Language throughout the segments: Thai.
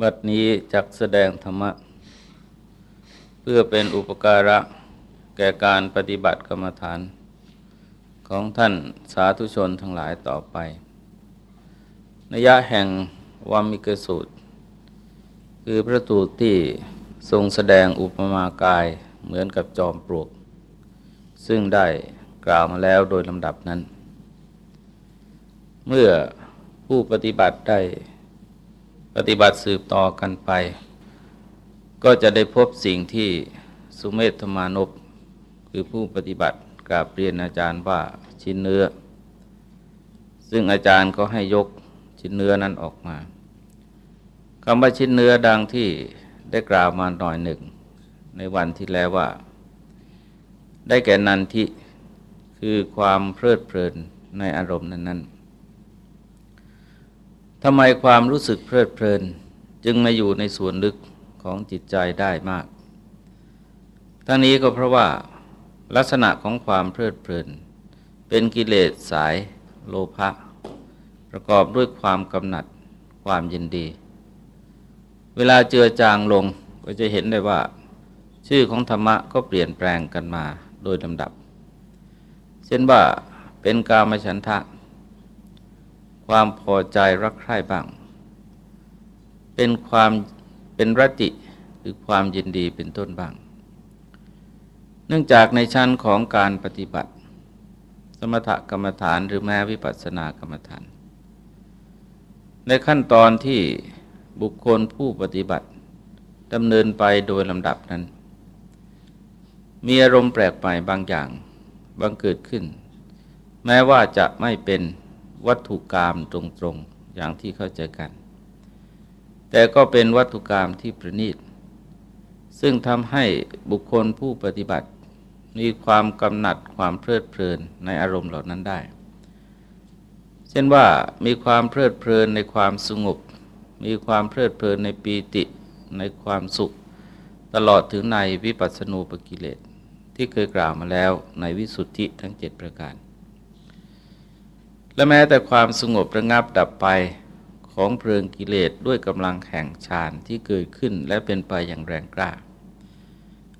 บัดนี้จักแสดงธรรมะ เพื่อเป็นอุปการะแก่การปฏิบัติกรรมฐาน ของท่านสาธุชนทั้งหลายต่อไปนยะแห่งวามิกสูตร คือพระตูตที่ทรงแสดงอุปมากายเหมือนกับจอมปลวก ซึ่งได้กล่าวมาแล้วโดยลำดับนั้น เมื่อผู้ปฏิบัติได้ ปฏิบัติสืบต่อกันไป ก็จะได้พบสิ่งที่สุเมธมานพคือผู้ปฏิบัติกราบเรียนอาจารย์ว่าชิ้นเนื้อ ซึ่งอาจารย์ก็ให้ยกชิ้นเนื้อนั้นออกมาคำว่าชิ้นเนื้อดังที่ได้กล่าวมาหน่อยหนึ่ง ในวันที่แล้วว่า ได้แก่นันทิคือความเพลิดเพลินในอารมณ์นั้นๆ ทำไมความรู้สึกเพลิดเพลิน จึงมาอยู่ในส่วนลึกของจิตใจได้มาก ทั้งนี้ก็เพราะว่า ลักษณะของความเพลิดเพลิน เป็นกิเลสสายโลภะประกอบด้วยความกำหนัดความยินดี เวลาเจือจางลงก็จะเห็นได้ว่า ชื่อของธรรมะก็เปลี่ยนแปลงกันมาโดยลำดับ เช่นว่าเป็นกามฉันทะ ความพอใจรักใคร่บ้าง เป็นความเป็นรติหรือความยินดีเป็นต้นบ้าง เนื่องจากในชั้นของการปฏิบัติ สมถกรรมฐานหรือแม้วิปัสสนากรรมฐาน ในขั้นตอนที่บุคคลผู้ปฏิบัติดำเนินไปโดยลำดับนั้น มีอารมณ์แปลกใหม่บางอย่างบังเกิดขึ้น แม้ว่าจะไม่เป็น วัตถุกรรมตรงๆอย่างที่เข้าใจกัน แต่ก็เป็นวัตถุกรรมที่ประณีต ซึ่งทำให้บุคคลผู้ปฏิบัติ มีความกำหนัดความเพลิดเพลินในอารมณ์เหล่านั้นได้ เช่นว่ามีความเพลิดเพลินในความสงบ มีความเพลิดเพลินในปีติในความสุข ตลอดถึงในวิปัสสนูปกิเลสที่เคยกล่าวมาแล้วในวิสุทธิทั้งเจ็ดประการ และแม้แต่ความสงบระงับดับไปของเพลิงกิเลสด้วยกำลังแห่งฌานที่เกิดขึ้นและเป็นไปอย่างแรงกล้า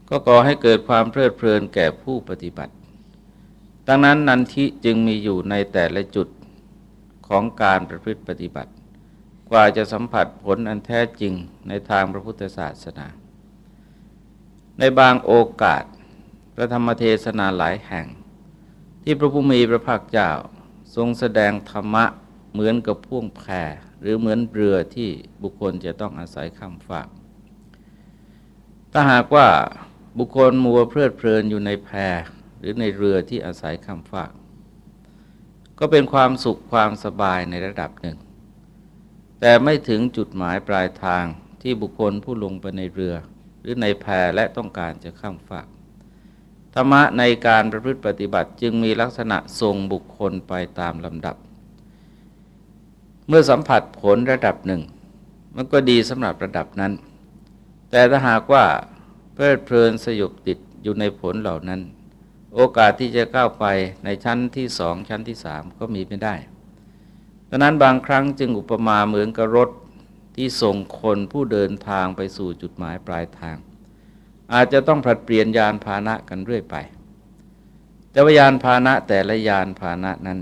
ก็ก่อให้เกิดความเพลิดเพลินแก่ผู้ปฏิบัติ ดังนั้นนันทิจึงมีอยู่ในแต่ละจุดของการประพฤติปฏิบัติ กว่าจะสัมผัสผลอันแท้จริงในทางพระพุทธศาสนา ในบางโอกาส พระธรรมเทศนาหลายแห่ง ที่พระผู้มีพระภาคเจ้า ทรงแสดงธรรมะเหมือนกับพ่วงแพหรือเหมือนเรือที่บุคคลจะต้องอาศัยข้ามฝาก ถ้าหากว่าบุคคลมัวเพลิดเพลินอยู่ในแพหรือในเรือที่อาศัยข้ามฝาก ก็เป็นความสุขความสบายในระดับหนึ่ง แต่ไม่ถึงจุดหมายปลายทางที่บุคคลผู้ลงไปในเรือ หรือในแพและต้องการจะข้ามฝาก ธรรมะในการประพฤติปฏิบัติจึงมีลักษณะทรงบุคคลไปตามลำดับ เมื่อสัมผัสผลระดับหนึ่ง มันก็ดีสำหรับระดับนั้น แต่ถ้าหากว่าเพลิดเพลินสยบติดอยู่ในผลเหล่านั้น โอกาสที่จะก้าวไปในชั้นที่สองชั้นที่สามก็มีไม่ได้ดังนั้นบางครั้งจึงอุปมาเหมือนกับรถที่ส่งคนผู้เดินทางไปสู่จุดหมายปลายทาง อาจจะต้องผลัดเปลี่ยนยานพาหนะกันเรื่อยไป แต่ว่ายานพาหนะแต่ละยานพาหนะนั้น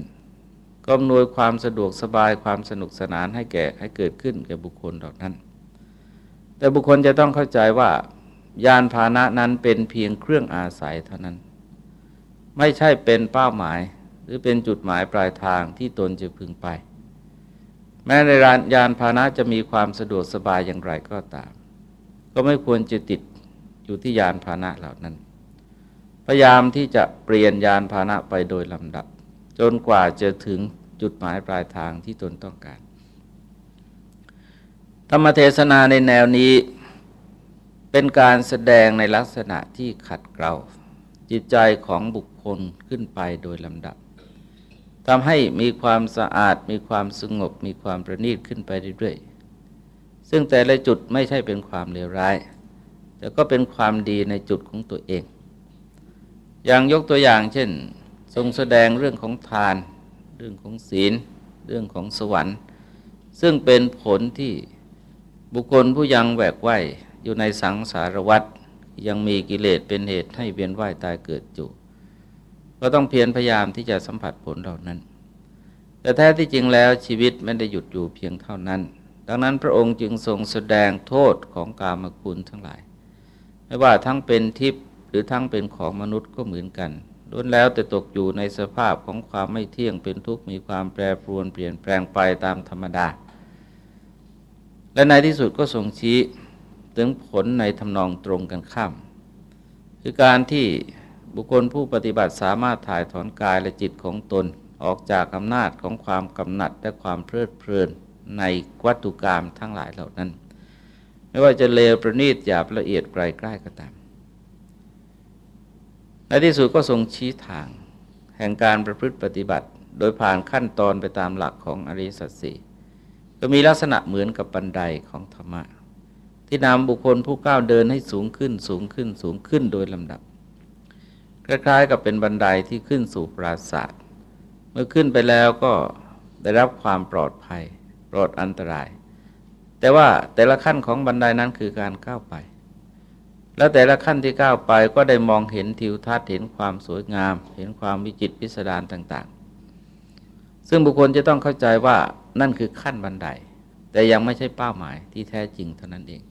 ก็อำนวยความสะดวกสบายความสนุกสนานให้แก่ให้เกิดขึ้นแก่บุคคลเหล่านั้น แต่บุคคลจะต้องเข้าใจว่ายานพาหนะนั้นเป็นเพียงเครื่องอาศัยเท่านั้น ไม่ใช่เป็นเป้าหมายหรือเป็นจุดหมายปลายทางที่ตนจะพึงไป แม้ในยานพาหนะจะมีความสะดวกสบายอย่างไรก็ตาม ก็ไม่ควรจะติด อยู่ที่ยานพาหนะเหล่านั้น พยายามที่จะเปลี่ยนยานพาหนะไปโดยลำดับ จนกว่าจะถึงจุดหมายปลายทางที่ตนต้องการ ธรรมเทศนาในแนวนี้เป็นการแสดงในลักษณะที่ขัดเกลาจิตใจของบุคคลขึ้นไปโดยลำดับทำให้มีความสะอาดมีความสงบมีความประณีตขึ้นไปเรื่อยๆ ซึ่งแต่ละจุดไม่ใช่เป็นความเลวร้าย แต่ก็เป็นความดีในจุดของตัวเอง อย่างยกตัวอย่างเช่น ทรงแสดงเรื่องของทาน เรื่องของศีล เรื่องของสวรรค์ ซึ่งเป็นผลที่บุคคลผู้ยังแหวกว่ายอยู่ในสังสารวัฏยังมีกิเลสเป็นเหตุให้เวียนว่ายตายเกิดอยู่ก็ต้องเพียรพยายามที่จะสัมผัสผลเหล่านั้น แต่แท้ที่จริงแล้วชีวิตไม่ได้หยุดอยู่เพียงเท่านั้น ดังนั้นพระองค์จึงทรงแสดงโทษของกามคุณทั้งหลาย ไม่ว่าทั้งเป็นทิพย์หรือทั้งเป็นของมนุษย์ก็เหมือนกันล้วนแล้วแต่ตกอยู่ในสภาพของความไม่เที่ยงเป็นทุกข์มีความแปรปรวนเปลี่ยนแปลงไปตามธรรมดา และในที่สุดก็ทรงชี้ถึงผลในทำนองตรงกันข้าม คือการที่บุคคลผู้ปฏิบัติสามารถถ่ายถอนกายและจิตของตนออกจากอำนาจของความกำหนัดและความเพลิดเพลินในวัตถุกรรมทั้งหลายเหล่านั้น ไม่ว่าจะเลวประณีตหยาบละเอียดไกลใกล้ก็ตามในที่สุดก็ทรงชี้ทาง แห่งการประพฤติปฏิบัติ โดยผ่านขั้นตอนไปตามหลักของอริสัจสี่ก็มีลักษณะเหมือนกับบันไดของธรรมะ ที่นำบุคคลผู้ก้าวเดินให้สูงขึ้นสูงขึ้นสูงขึ้นโดยลำดับคล้ายๆกับเป็นบันไดที่ขึ้นสู่ปราศาสตร์เมื่อขึ้นไปแล้วก็ได้รับความปลอดภัย ปลอดอันตราย แต่ว่าแต่ละขั้นของบันไดนั้นคือการก้าวไป แล้วแต่ละขั้นที่ก้าวไปก็ได้มองเห็นทิวทัศน์เห็นความสวยงาม เห็นความวิจิตรพิสดารต่าง ๆ ซึ่งบุคคลจะต้องเข้าใจว่านั่นคือขั้นบันได แต่ยังไม่ใช่เป้าหมายที่แท้จริงเท่านั้นเอง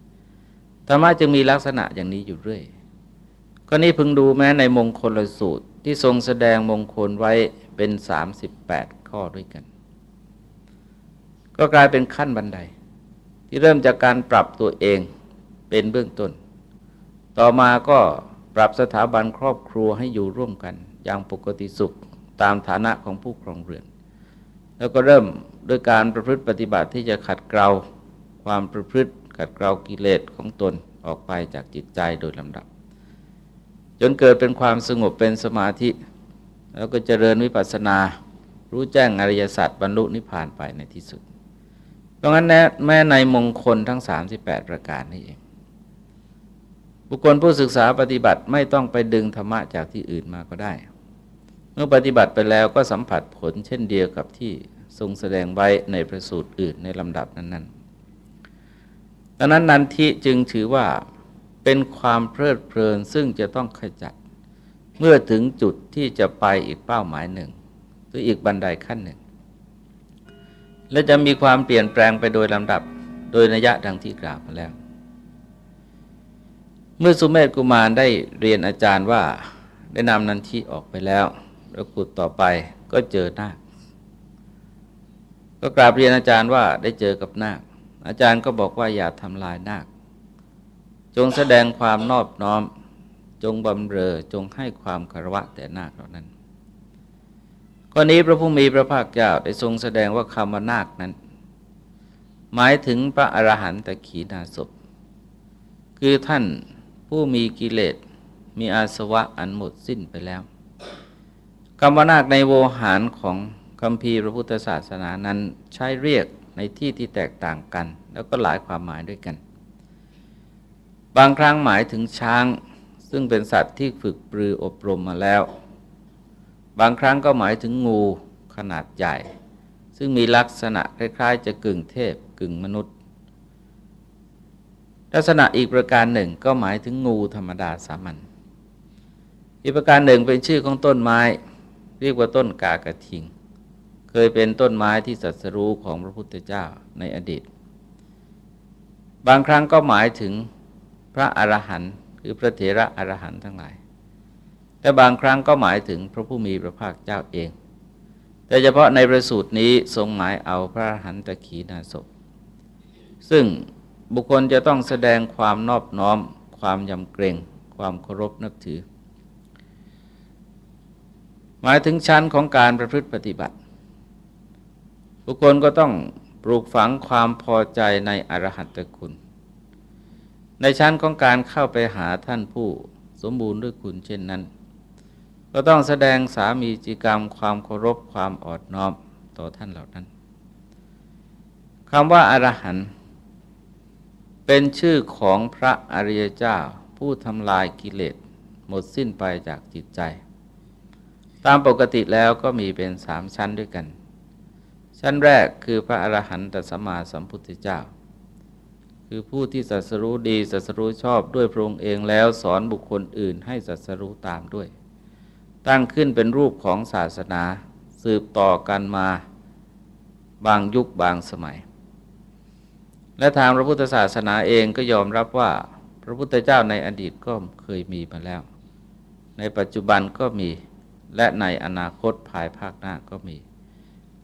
ธรรมะจึงมีลักษณะอย่างนี้อยู่เรื่อยก็นี้พึงดูแม้ในมงคลสูตรที่ทรงแสดงมงคลไว้เป็น 38 ข้อด้วยกัน ก็กลายเป็นขั้นบันได ที่เริ่มจากการปรับตัวเองเป็นเบื้องต้น ต่อมาก็ปรับสถาบันครอบครัวให้อยู่ร่วมกัน อย่างปกติสุขตามฐานะของผู้ครองเรือน แล้วก็เริ่มด้วยการประพฤติปฏิบัติที่จะขัดเกลาความประพฤติขัดเกลากิเลสของตนออกไปจากจิตใจโดยลำดับ จนเกิดเป็นความสงบเป็นสมาธิ แล้วก็เจริญวิปัสสนา รู้แจ้งอริยสัจบรรลุนิพพานไปในที่สุด เพราะงั้นแม้ในมงคลทั้ง 38 ประการนี้เอง บุคคลผู้ศึกษาปฏิบัติไม่ต้องไปดึงธรรมะจากที่อื่นมาก็ได้ เมื่อปฏิบัติไปแล้วก็สัมผัสผลเช่นเดียวกับที่ทรงแสดงไว้ในประสูตรอื่นในลำดับนั้นๆดังนั้นนันทิจึงถือว่าเป็นความเพลิดเพลินซึ่งจะต้องขจัด เมื่อถึงจุดที่จะไปอีกเป้าหมายหนึ่ง หรืออีกบันไดขั้นหนึ่ง และจะมีความเปลี่ยนแปลงไปโดยลำดับโดยนัยะดังที่กล่าวมาแล้ว เมื่อสุเมธกุมารได้เรียนอาจารย์ว่าได้นำนันทีออกไปแล้วแล้วขุดต่อไปก็เจอนาคก็กราบเรียนอาจารย์ว่าได้เจอกับนาค อาจารย์ก็บอกว่าอย่าทำลายนาค จงแสดงความนอบน้อม จงบำเรอจงให้ความคารวะแต่นาคเหล่านั้น ข้อนี้พระผู้มีพระภาคเจ้าได้ทรงแสดงว่าคำว่านาคนั้น หมายถึงพระอรหันตขีนาศพคือท่านผู้มีกิเลสมีอาสวะอันหมดสิ้นไปแล้วคำว่านาคในโวหารของคำพีพระพุทธศาสนานั้นใช้เรียกในที่ที่แตกต่างกัน แล้วก็หลายความหมายด้วยกัน บางครั้งหมายถึงช้างซึ่งเป็นสัตว์ที่ฝึกปรืออบรมมาแล้ว บางครั้งก็หมายถึงงูขนาดใหญ่ ซึ่งมีลักษณะคล้าย ๆ จะกึ่งเทพกึ่งมนุษย์ ลักษณะอีกประการหนึ่งก็หมายถึงงูธรรมดาสามัญอีกประการหนึ่งเป็นชื่อของต้นไม้ เรียกว่าต้นกากระทิง เคยเป็นต้นไม้ที่สัสรู้ของพระพุทธเจ้าในอดีต บางครั้งก็หมายถึงพระอรหันต์คือพระเถระอรหันต์ทั้งหลาย แต่บางครั้งก็หมายถึงพระผู้มีพระภาคเจ้าเอง แต่เฉพาะในประสูตรนี้ทรงหมายเอาพระอรหันตะขีนาศพซึ่งบุคคลจะต้องแสดงความนอบน้อม ความยำเกรง ความเคารพนับถือ หมายถึงชั้นของการประพฤติปฏิบัติ บุคคลก็ต้องปลูกฝังความพอใจในอรหัตตคุณ ในชั้นของการเข้าไปหาท่านผู้สมบูรณ์ด้วยคุณเช่นนั้น ก็ต้องแสดงสามีจิกรรม ความเคารพความอดน้อมต่อท่านเหล่านั้นคำว่าอารหันต์เป็นชื่อของพระอริยเจ้า ผู้ทำลายกิเลสหมดสิ้นไปจากจิตใจ ตามปกติแล้วก็มีเป็นสามชั้นด้วยกัน ชั้นแรกคือพระอรหันตสัมมาสัมพุทธเจ้า คือผู้ที่สัสรู้ดีสัสรู้ชอบด้วยพระองค์เองแล้วสอนบุคคลอื่นให้สัสรู้ตามด้วย ตั้งขึ้นเป็นรูปของศาสนาสืบต่อกันมาบางยุคบางสมัย และทางพระพุทธศาสนาเองก็ยอมรับว่า พระพุทธเจ้าในอดีตก็เคยมีมาแล้ว ในปัจจุบันก็มีและในอนาคตภายภาคหน้าก็มี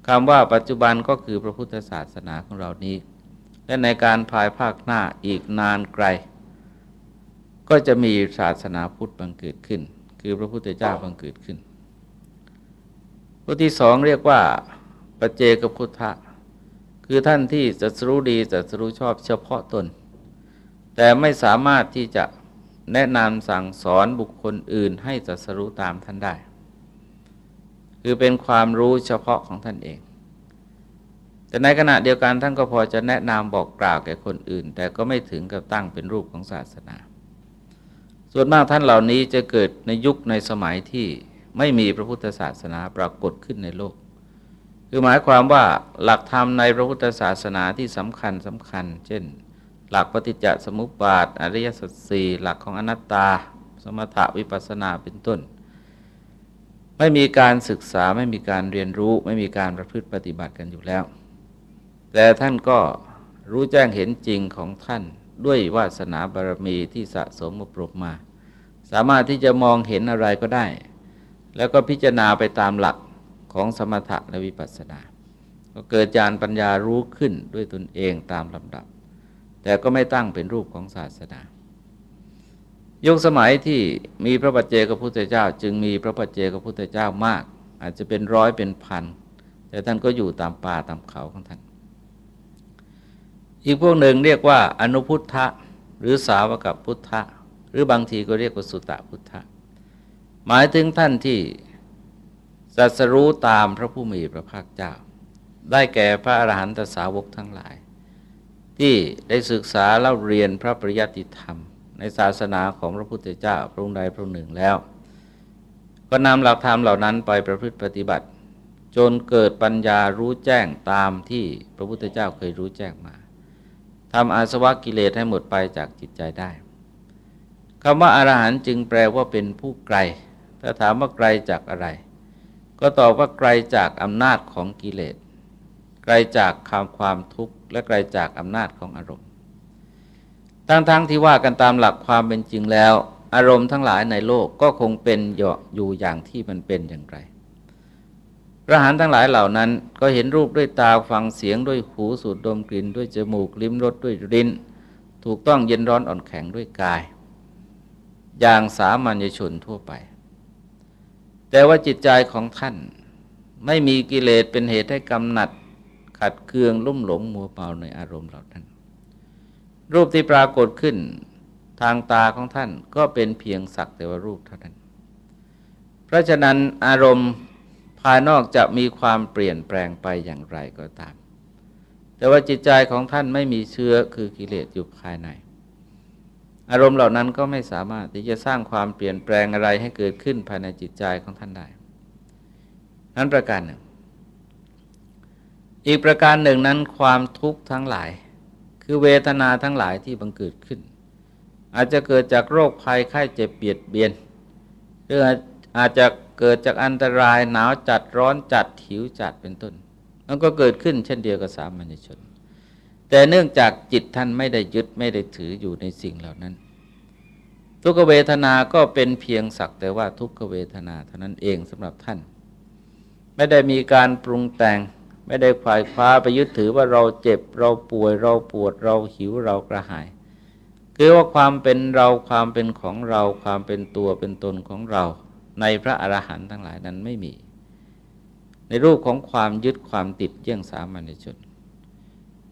คำว่าปัจจุบันก็คือพระพุทธศาสนาของเรานี้ และในการภายภาคหน้าอีกนานไกล ก็จะมีศาสนาพุทธบังเกิดขึ้น คือพระพุทธเจ้าบังเกิดขึ้นพุทที่สองเรียกว่าปัจเจกพุทธะคือท่านที่จะรู้ดีจะรู้ชอบเฉพาะตน แต่ไม่สามารถที่จะแนะนำสั่งสอนบุคคลอื่นให้จัสรู้ตามท่านได้ คือเป็นความรู้เฉพาะของท่านเอง แต่ในขณะเดียวกันท่านก็พอจะแนะนำบอกกล่าวแก่คนอื่น แต่ก็ไม่ถึงกับตั้งเป็นรูปของศาสนา ส่วนมากท่านเหล่านี้จะเกิดในยุคในสมัยที่ไม่มีพระพุทธศาสนาปรากฏขึ้นในโลก คือหมายความว่าหลักธรรมในพระพุทธศาสนาที่สำคัญสำคัญ เช่น หลักปฏิจจสมุปบาท อริยสัจสี่หลักของอนัตตา สมถะวิปัสสนาเป็นต้น ไม่มีการศึกษาไม่มีการเรียนรู้ ไม่มีการประพฤติปฏิบัติกันอยู่แล้ว แต่ท่านก็รู้แจ้งเห็นจริงของท่านด้วยวาสนาบารมีที่สะสมอบรมมา สามารถที่จะมองเห็นอะไรก็ได้ แล้วก็พิจารณาไปตามหลักของสมถะและวิปัสสนา ก็เกิดญาณปัญญารู้ขึ้นด้วยตนเองตามลำดับ แต่ก็ไม่ตั้งเป็นรูปของศาสนายุคสมัยที่มีพระปัจเจกพุทธเจ้า จึงมีพระปัจเจกพุทธเจ้ามาก อาจจะเป็นร้อยเป็นพัน แต่ท่านก็อยู่ตามป่าตามเขาของท่าน อีกพวกหนึ่งเรียกว่าอนุพุทธะหรือสาวกับพุทธะ รือบางทีก็เรียกว่าสุตตะพุทธะ หมายถึงท่านที่สัสรู้ตามพระผู้มีพระภาคเจ้า ได้แก่พระอรหันตสาวกทั้งหลาย ที่ได้ศึกษาเล่าเรียนพระปริยัติธรรม ในศาสนาของพระพุทธเจ้า พระองค์ใดพระองค์หนึ่งแล้ว ก็นำหลักธรรมเหล่านั้นไปประพฤติปฏิบัติ จนเกิดปัญญารู้แจ้งตามที่พระพุทธเจ้าเคยรู้แจ้งมาทำอาสวะกิเลสให้หมดไปจากจิตใจได้ คำว่าอารหันต์จึงแปลว่าเป็นผู้ไกล ถ้าถามว่าไกลจากอะไร ก็ตอบว่าไกลจากอำนาจของกิเลส ไกลจากความความทุกข์ และไกลจากอำนาจของอารมณ์ ทั้งๆทที่ว่ากันตามหลักความเป็นจริงแล้ว อารมณ์ทั้งหลายในโลกก็คงเป็นอยู่อย่างที่มันเป็นอย่างไรพระหานทั้งหลายเหล่านั้นก็เห็นรูปด้วยตาฟังเสียงด้วยหูสูดดมกลิ่น ด้วยจมูกลิ้มรสด้วยลิ้น ถูกต้องเย็นร้อนอ่อนแข็งด้วยกาย อย่างสามัญชนทั่วไป แต่ว่าจิตใจของท่านไม่มีกิเลสเป็นเหตุให้กำหนัด ขัดเคืองลุ่มหลงมัวเมาในอารมณ์เหล่านั้น รูปที่ปรากฏขึ้นทางตาของท่านก็เป็นเพียงสักแต่ว่ารูปเท่านั้น เพราะฉะนั้นอารมณ์ภายนอกจะมีความเปลี่ยนแปลงไปอย่างไรก็ตาม แต่ว่าจิตใจของท่านไม่มีเชื้อคือกิเลสอยู่ภายใน อารมณ์เหล่านั้นก็ไม่สามารถที่จะสร้างความเปลี่ยนแปลงอะไรให้เกิดขึ้นภายในจิตใจของท่านได้ นั้นประการหนึ่ง อีกประการหนึ่งนั้นความทุกข์ทั้งหลาย คือเวทนาทั้งหลายที่บังเกิดขึ้น อาจจะเกิดจากโรคภัยไข้เจ็บเบียดเบียนหรืออาจจะเกิดจากอันตรายหนาวจัดร้อนจัดหิวจัดเป็นต้นมันก็เกิดขึ้นเช่นเดียวกับสามัญชน แต่เนื่องจากจิตท่านไม่ได้ยึดไม่ได้ถืออยู่ในสิ่งเหล่านั้น ทุกเวทนาก็เป็นเพียงสักแต่ว่าทุกเวทนาเท่านั้นเองสำหรับท่าน ไม่ได้มีการปรุงแต่ง ไม่ได้ควายคว้าไปยึดถือว่าเราเจ็บเราป่วยเราปวดเราหิวเรากระหาย คือว่าความเป็นเราความเป็นของเราความเป็นตัวเป็นตนของเรา ในพระอรหันต์ทั้งหลายนั้นไม่มี ในรูปของความยึดความติดเยี่ยงสามัญชน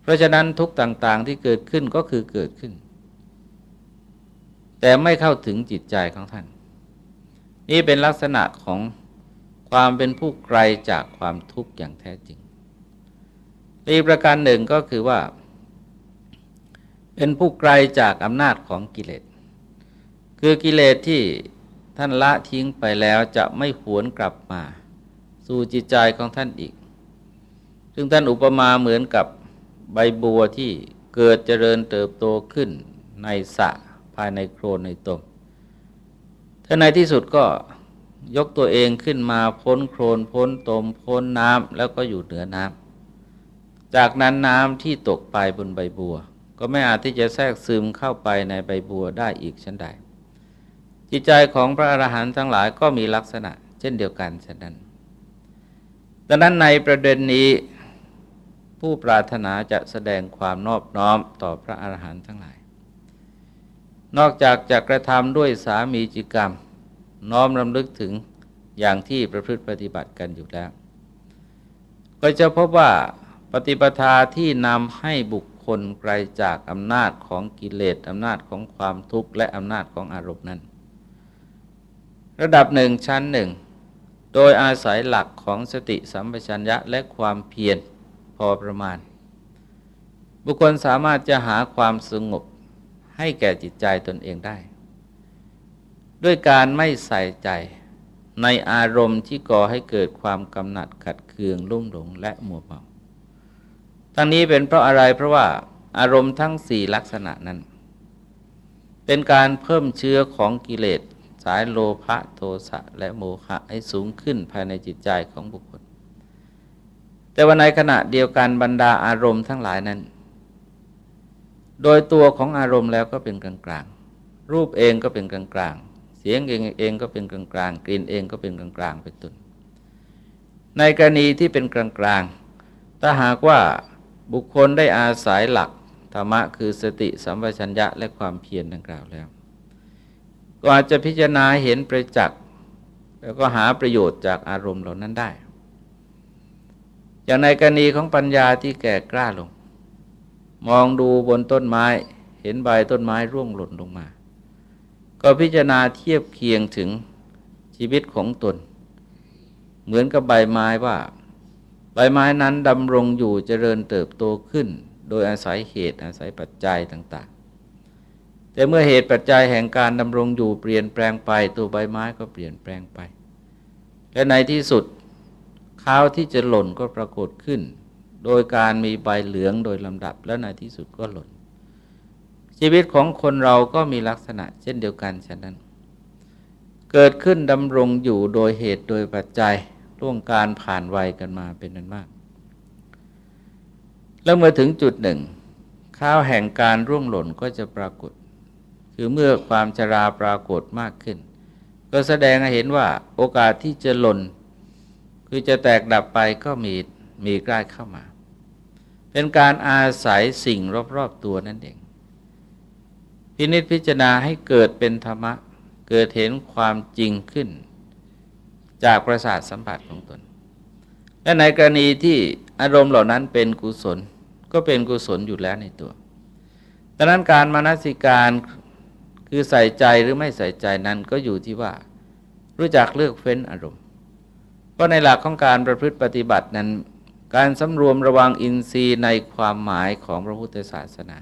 เพราะฉะนั้นทุกต่างๆที่เกิดขึ้นก็คือเกิดขึ้น แต่ไม่เข้าถึงจิตใจของท่าน นี่เป็นลักษณะของความเป็นผู้ไกลจากความทุกข์อย่างแท้จริงอีกประการหนึ่งก็คือว่า เป็นผู้ไกลจากอำนาจของกิเลส คือกิเลสที่ท่านละทิ้งไปแล้วจะไม่หวนกลับมา สู่จิตใจของท่านอีก ซึ่งท่านอุปมาเหมือนกับ ใบบัวที่เกิดเจริญเติบโตขึ้นในสะภายในโครนในตมถ้าในที่สุดก็ยกตัวเองขึ้นมาพ้นโครนพ้นตมพ้นน้ำแล้วก็อยู่เหนือน้ำจากนั้นน้ำที่ตกไปบนใบบัว ก็ไม่อาจที่จะแทรกซึมเข้าไปในใบบัวได้อีกชั้นใด จิตใจของพระอรหันต์ทั้งหลายก็มีลักษณะ เช่นเดียวกันฉะนั้นดังนั้นในประเด็นนี้ ผู้ปรารถนาจะแสดงความนอบน้อมต่อพระอรหันต์ทั้งหลาย นอกจากจะกระทำด้วยสามีจิกรรม น้อมรำลึกถึงอย่างที่ประพฤติปฏิบัติกันอยู่แล้ว ก็จะพบว่าปฏิปทาที่นำให้บุคคลไกลจากอำนาจของกิเลสอำนาจของความทุกข์และอำนาจของอารมณ์นั้น ระดับหนึ่งชั้นหนึ่ง โดยอาศัยหลักของสติสัมปชัญญะและความเพียร พอประมาณ บุคคลสามารถจะหาความสงบให้แก่จิตใจตนเองได้ ด้วยการไม่ใส่ใจในอารมณ์ที่ก่อให้เกิดความกำหนัดขัดเคืองลุ่มหลงและมัวเมาทั้งนี้เป็นเพราะอะไรเพราะว่าอารมณ์ทั้งสี่ลักษณะนั้น เป็นการเพิ่มเชื้อของกิเลสสายโลภะโทสะและโมหะให้สูงขึ้นภายในจิตใจของบุคคล แต่ว่าในขณะเดียวกันบรรดาอารมณ์ทั้งหลายนั้น โดยตัวของอารมณ์แล้วก็เป็นกลางๆรูปเองก็เป็นกลางๆเสียงเองเองก็เป็นกลางๆกลิ่นเองก็เป็นกลางๆเป็นต้นในกรณีที่เป็นกลางๆถ้าหากว่าบุคคลได้อาศัยหลักธรรมะคือสติสัมปชัญญะและความเพียรดังกล่าวแล้วก็อาจจะพิจารณาเห็นประจักษ์แล้วก็หาประโยชน์จากอารมณ์เหล่านั้นได้ อย่างในกรณีของปัญญาที่แก่กล้าลง มองดูบนต้นไม้ เห็นใบต้นไม้ร่วงหล่นลงมา ก็พิจารณาเทียบเคียงถึงชีวิตของตน เหมือนกับใบไม้ว่า ใบไม้นั้นดำรงอยู่เจริญเติบโตขึ้น โดยอาศัยเหตุอาศัยปัจจัยต่าง ๆ แต่เมื่อเหตุปัจจัยแห่งการดำรงอยู่เปลี่ยนแปลงไปตัวใบไม้ก็เปลี่ยนแปลงไป และในที่สุด ข้าวที่จะหล่นก็ปรากฏขึ้น โดยการมีใบเหลืองโดยลำดับและในที่สุดก็หล่น ชีวิตของคนเราก็มีลักษณะเช่นเดียวกันฉะนั้น เกิดขึ้นดำรงอยู่โดยเหตุโดยปัจจัยร่วงการผ่านวัยกันมาเป็นนั้นมาก แล้วเมื่อถึงจุดหนึ่ง ข้าวแห่งการร่วงหล่นก็จะปรากฏ คือเมื่อความชราปรากฏมากขึ้น ก็แสดงให้เห็นว่าโอกาสที่จะหล่น คือจะแตกดับไปก็มีมีใกล้เข้ามา เป็นการอาศัยสิ่งรอบๆตัวนั่นเอง พินิจพิจารณาให้เกิดเป็นธรรมะ เกิดเห็นความจริงขึ้น จากประสาทสัมผัสของตน และในกรณีที่อารมณ์เหล่านั้นเป็นกุศลก็เป็นกุศลอยู่แล้วในตัวดังนั้นการมานัสิการคือใส่ใจหรือไม่ใส่ใจนั้นก็อยู่ที่ว่า รู้จักเลือกเฟ้นอารมณ์ เพราในหลักของการประพฤติปฏิบัตินั้น การสำรวมระวังอินทรีย์ในความหมายของพระพุทธศาสนา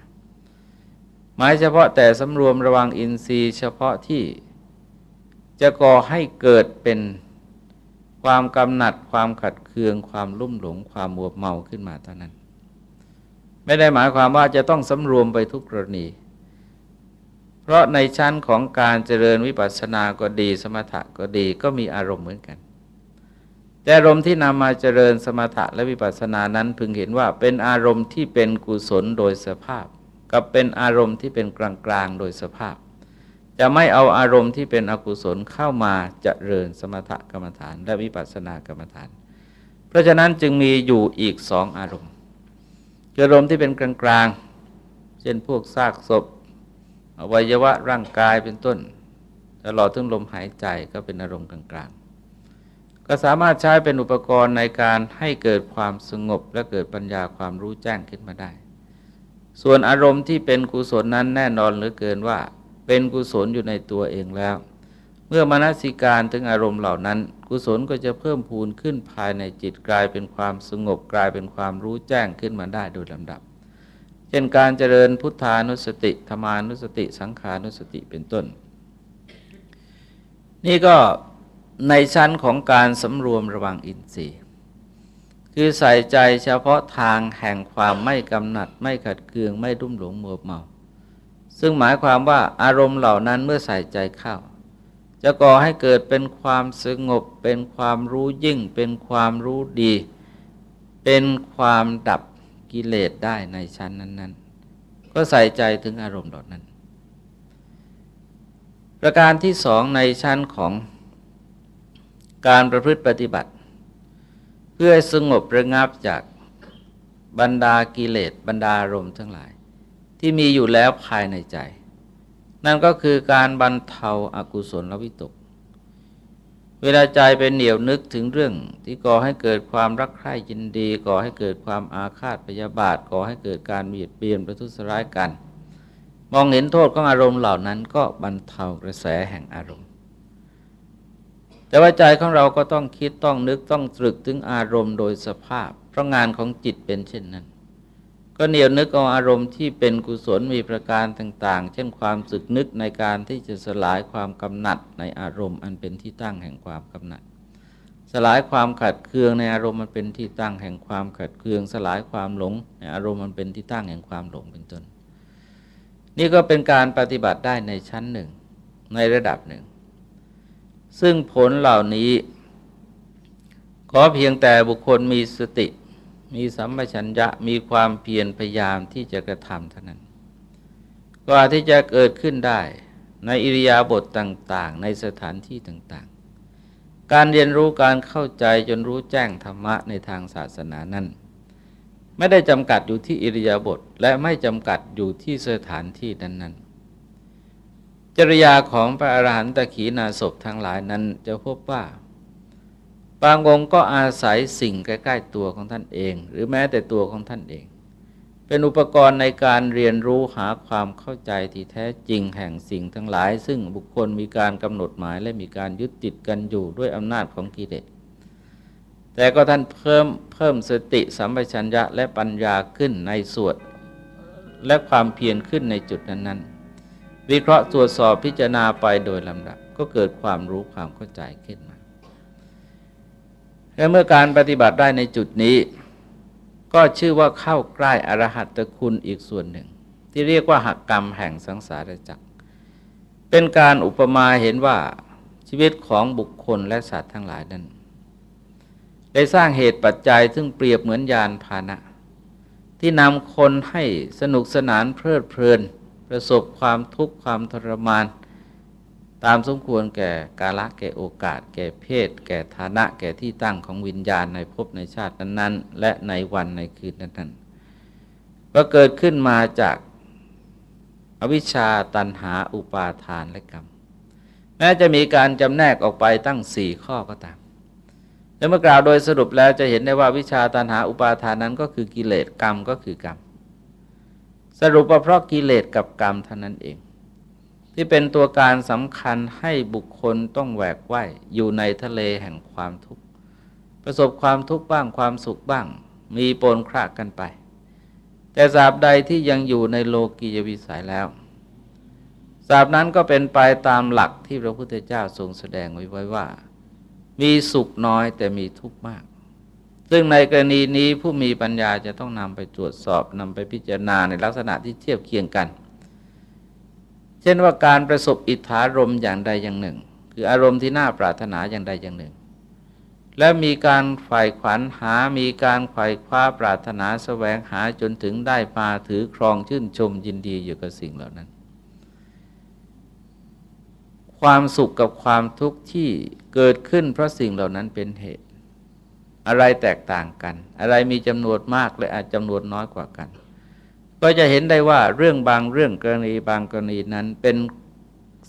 หมายเฉพาะแต่สำรวมระวังอินทรีย์ เฉพาะที่จะก่อให้เกิดเป็นความกำหนัดความขัดเคืองความลุ่มหลงความมัวเมาขึ้นมาเท่านั้น ไม่ได้หมายความว่าจะต้องสำรวมไปทุกกรณี เพราะในชั้นของการเจริญวิปัสสนาก็ดีสมถะก็ดีก็มีอารมณ์เหมือนกัน แต่อารมณ์ที่นำมาเจริญสมถะและวิปัสสนานั้นพึงเห็นว่าเป็นอารมณ์ที่เป็นกุศลโดยสภาพ กับเป็นอารมณ์ที่เป็นกลางๆโดยสภาพ จะไม่เอาอารมณ์ที่เป็นอกุศลเข้ามาเจริญสมถกรรมฐานและวิปัสสนากรรมฐาน เพราะฉะนั้นจึงมีอยู่อีกสองอารมณ์อารมณ์ที่เป็นกลางๆ เช่นพวกซากศพอวัยวะร่างกายเป็นต้น ตลอดถึงลมหายใจก็เป็นอารมณ์กลางๆ ก็สามารถใช้เป็นอุปกรณ์ในการให้เกิดความสงบและเกิดปัญญาความรู้แจ้งขึ้นมาได้ ส่วนอารมณ์ที่เป็นกุศลนั้นแน่นอนเหลือเกินว่า เป็นกุศลอยู่ในตัวเองแล้ว เมื่อมนสิการถึงอารมณ์เหล่านั้น กุศลก็จะเพิ่มพูนขึ้นภายในจิตกลายเป็นความสงบกลายเป็นความรู้แจ้งขึ้นมาได้โดยลำดับ เช่นการเจริญพุทธานุสติธรรมานุสติ สังขานุสติเป็นต้น นี่ก็ ในชั้นของการสำรวมระวังอินทรีย์ คือใส่ใจเฉพาะทางแห่งความไม่กำหนัด ไม่ขัดเคืองไม่รุ่มหลงมัวเมา ซึ่งหมายความว่าอารมณ์เหล่านั้นเมื่อใส่ใจเข้า จะก่อให้เกิดเป็นความสงบ เป็นความรู้ยิ่ง เป็นความรู้ดี เป็นความดับกิเลสได้ในชั้นนั้น ๆ ก็ใส่ใจถึงอารมณ์เหล่านั้น ประการที่สองในชั้นของ การประพฤติปฏิบัติ เพื่อสงบระงับจากบรรดากิเลสบรรดารมทั้งหลาย ที่มีอยู่แล้วภายในใจ นั่นก็คือการบรรเทาอากุศลวิตก เวลาใจเป็นเหนียวนึกถึงเรื่องที่ก่อให้เกิดความรักใคร่ยินดี ก่อให้เกิดความอาฆาตพยาบาท ก่อให้เกิดการเบียดเบียนประทุษร้ายกัน มองเห็นโทษของอารมณ์เหล่านั้นก็บรรเทากระแสแห่งอารมณ์ แต่ว่าใจของเราก็ต้องคิดต้องนึกต้องตรึกถึงอารมณ์โดยสภาพ เพราะงานของจิตเป็นเช่นนั้น ก็เหนียวนึกเอาอารมณ์ที่เป็นกุศลมีประการต่างๆ เช่นความสึกนึกในการที่จะสลายความกำหนัดในอารมณ์อันเป็นที่ตั้งแห่งความกำหนัด สลายความขัดเคืองในอารมณ์มันเป็นที่ตั้งแห่งความขัดเคือง สลายความหลงในอารมณ์มันเป็นที่ตั้งแห่งความหลงเป็นต้น นี่ก็เป็นการปฏิบัติได้ในชั้นหนึ่ง ในระดับหนึ่ง ซึ่งผลเหล่านี้ ขอเพียงแต่บุคคลมีสติ มีสัมปชัญญะมีความเพียรพยายามที่จะกระทำเท่านั้นก็อาที่จะเกิดขึ้นได้ในอิริยาบถต่าง ๆ ในสถานที่ต่าง ๆ การเรียนรู้การเข้าใจจนรู้แจ้งธรรมะในทางศาสนานั้นไม่ได้จำกัดอยู่ที่อิริยาบถและไม่จำกัดอยู่ที่สถานที่นั้นๆ จริยาของพระอรหันตขีนาศพทั้งหลายนั้นจะพบว่าบางองค์ก็อาศัยสิ่งใกล้ ๆ ตัวของท่านเอง หรือแม้แต่ตัวของท่านเอง เป็นอุปกรณ์ในการเรียนรู้หาความเข้าใจที่แท้จริงแห่งสิ่งทั้งหลาย ซึ่งบุคคลมีการกำหนดหมายและมีการยึดติดกันอยู่ด้วยอำนาจของกิเลสแต่ก็ท่านเพิ่มเพิ่มสติสัมปชัญญะและปัญญาขึ้นในส่วนและความเพียรขึ้นในจุดนั้นๆ วิเคราะห์ตรวจสอบพิจารณาไปโดยลำดับ ก็เกิดความรู้ความเข้าใจขึ้นมา และเมื่อการปฏิบัติได้ในจุดนี้ ก็ชื่อว่าเข้าใกล้อรหัตคุณอีกส่วนหนึ่ง ที่เรียกว่าหักกรรมแห่งสังสารจักร เป็นการอุปมาเห็นว่าชีวิตของบุคคลและสัตว์ทั้งหลายนั้น ได้สร้างเหตุปัจจัยซึ่งเปรียบเหมือนยานพาหนะ ที่นำคนให้สนุกสนานเพลิดเพลิน ประสบความทุกข์ความทรมาน ตามสมควรแก่กาละแก่โอกาส แก่เพศ แก่ฐานะ แก่ที่ตั้งของวิญญาณในภพในชาตินั้นๆ และในวันในคืนนั้นๆก็เกิดขึ้นมาจากอวิชชาตันหาอุปาทานและกรรม แม้จะมีการจำแนกออกไปตั้งสี่ข้อก็ตามแล้วเมื่อกล่าวโดยสรุปแล้วจะเห็นได้ว่าวิชาตันหาอุปาทานนั้นก็คือกิเลสกรรมก็คือกรรม สรุปว่าเพราะกิเลสกับกรรมเท่านั้นเอง ที่เป็นตัวการสำคัญให้บุคคลต้องแหวกว่ายอยู่ในทะเลแห่งความทุกข์ ประสบความทุกข์บ้างความสุขบ้าง มีปนครากันไป แต่สาบใดที่ยังอยู่ในโลกียวิสัยแล้วสาบนั้นก็เป็นไปตามหลักที่พระพุทธเจ้าทรงแสดงไว้ไว้ว่า มีสุขน้อยแต่มีทุกข์มาก ซึ่งในกรณีนี้ผู้มีปัญญาจะต้องนำไปตรวจสอบนำไปพิจารณาในลักษณะที่เทียบเคียงกัน เช่นว่าการประสบอิทธารมอย่างใดอย่างหนึ่ง คืออารมณ์ที่น่าปรารถนาอย่างใดอย่างหนึ่ง และมีการใฝ่ขวัญหา มีการไขว่คว้าปรารถนาสแสวงหาจนถึงได้มาถือครองชื่นชมยินดีอยู่กับสิ่งเหล่านั้น ความสุขกับความทุกข์ที่เกิดขึ้นเพราะสิ่งเหล่านั้นเป็นเหตุ อะไรแตกต่างกัน อะไรมีจำนวนมากและอาจจำนวนน้อยกว่ากัน ก็จะเห็นได้ว่าเรื่องบางเรื่องกรณีบางกรณีนั้นเป็น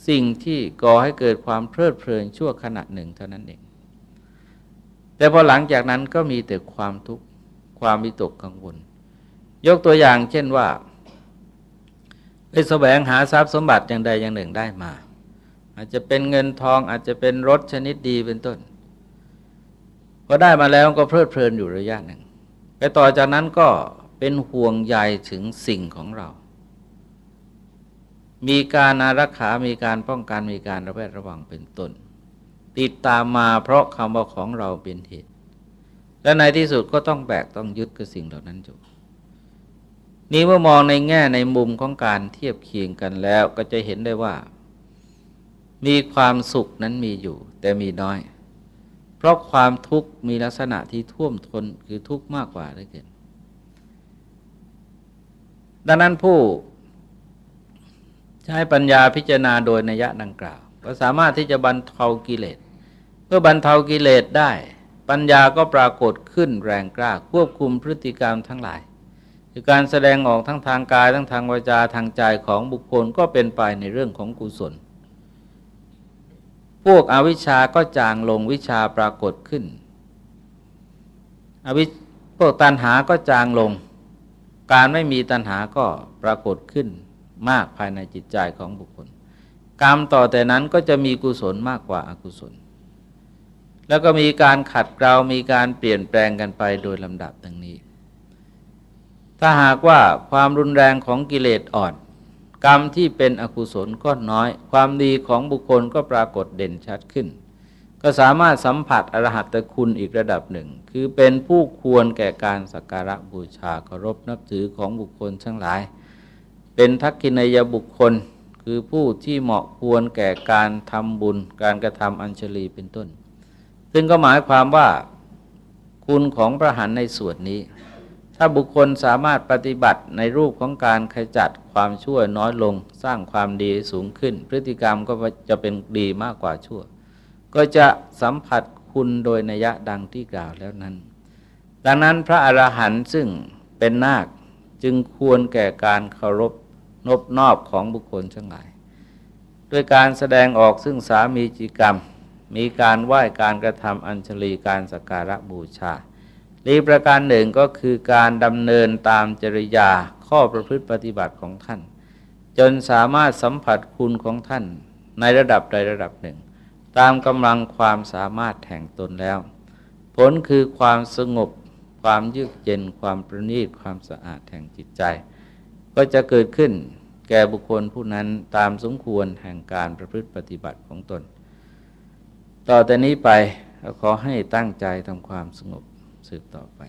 สิ่งที่ก่อให้เกิดความเพลิดเพลินชั่วขณะหนึ่งเท่านั้นเอง แต่พอหลังจากนั้นก็มีแต่ความทุกข์ความวิตกกังวล ยกตัวอย่างเช่นว่าไปแสวงหาทรัพย์สมบัติอย่างใดอย่างหนึ่งได้มา อาจจะเป็นเงินทองอาจจะเป็นรถชนิดดีเป็นต้น พอได้มาแล้วก็เพลิดเพลินอยู่ระยะหนึ่งไปต่อจากนั้นก็เป็นห่วงใยถึงสิ่งของเรา มีการอารักขามีการป้องกันมีการระแวดระวังเป็นต้น ติดตามมาเพราะคำว่าของเราเป็นเหตุ และในที่สุดก็ต้องแบกต้องยึดกับสิ่งเหล่านั้นอยู่นี้เมื่อมองในแง่ในมุมของการเทียบเคียงกันแล้วก็จะเห็นได้ว่า มีความสุขนั้นมีอยู่ แต่มีน้อย เพราะความทุกข์มีลักษณะที่ท่วมทนคือทุกข์มากกว่าได้เกิน ดังนั้นผู้ใช้ปัญญาพิจารณาโดยนัยะดังกล่าว ก็สามารถที่จะบรรเทากิเลสเพื่อบรรเทากิเลสได้ ปัญญาก็ปรากฏขึ้นแรงกล้า ควบคุมพฤติกรรมทั้งหลายคือการแสดงออกทั้งทางกายทั้งทางวาจาทางใจของบุคคลก็เป็นไปในเรื่องของกุศล พวกอวิชชาก็จางลงวิชาปรากฏขึ้น อวิพวกตัณหาก็จางลง การไม่มีตัณหาก็ปรากฏขึ้นมากภายในจิตใจของบุคคล กรรมต่อแต่นั้นก็จะมีกุศลมากกว่าอากุศล แล้วก็มีการขัดเกลามีการเปลี่ยนแปลงกันไปโดยลำดับดังนี้ ถ้าหากว่าความรุนแรงของกิเลสอ่อน กรรมที่เป็นอกุศลก็น้อย ความดีของบุคคลก็ปรากฏเด่นชัดขึ้น ก็สามารถสัมผัสอรหัตคุณอีกระดับหนึ่ง คือเป็นผู้ควรแก่การสักการะบูชาเคารพนับถือของบุคคลทั้งหลาย เป็นทักษิณยบุคคลคือผู้ที่เหมาะควรแก่การทำบุญ การกระทำอัญชลีเป็นต้น ซึ่งก็หมายความว่าคุณของพระหันในส่วนนี้ ถ้าบุคคลสามารถปฏิบัติในรูปของการขจัดความชั่วน้อยลง สร้างความดีสูงขึ้น พฤติกรรมก็จะเป็นดีมากกว่าชั่ว ก็จะสัมผัสคุณโดยนัยะดังที่กล่าวแล้วนั้น ดังนั้นพระอรหันต์ซึ่งเป็นนาคจึงควรแก่การเคารพนบนอบของบุคคลทั้งหลาย ด้วยการแสดงออกซึ่งสามีจิกรรม มีการไหว้การกระทำอัญชลีการสักการะบูชา อีกประการหนึ่งก็คือการดำเนินตามจริยาข้อประพฤติปฏิบัติของท่าน จนสามารถสัมผัสคุณของท่านในระดับใดระดับหนึ่ง ตามกำลังความสามารถแห่งตนแล้ว ผลคือความสงบ ความยืดเย็น ความประณีตความสะอาดแห่งจิตใจ ก็จะเกิดขึ้นแก่บุคคลผู้นั้นตามสมควรแห่งการประพฤติปฏิบัติของตน ต่อแต่นี้ไปขอให้ตั้งใจทำความสงบ สืบต่อไป